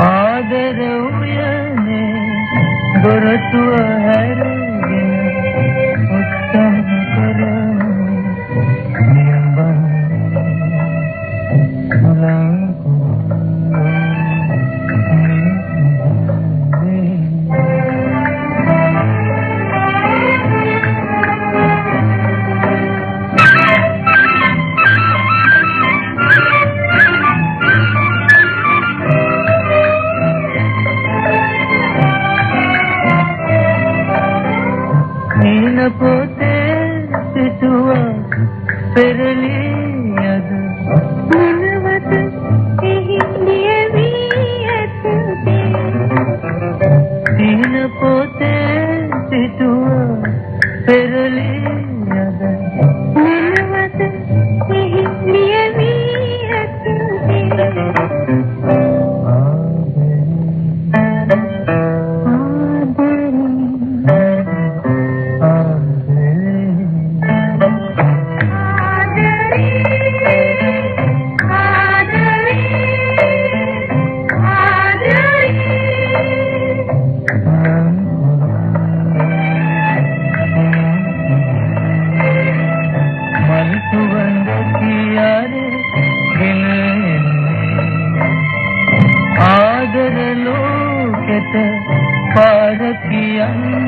ආදර උයනේ දොරටුව හැරේ पुते सितुआ फिर ආදර ලෝකෙට පාර කියන්නේ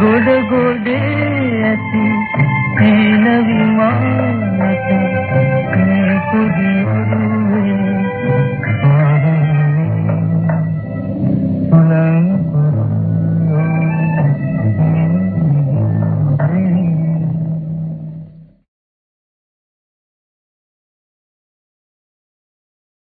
ගොඩ ගොඩේ ඇති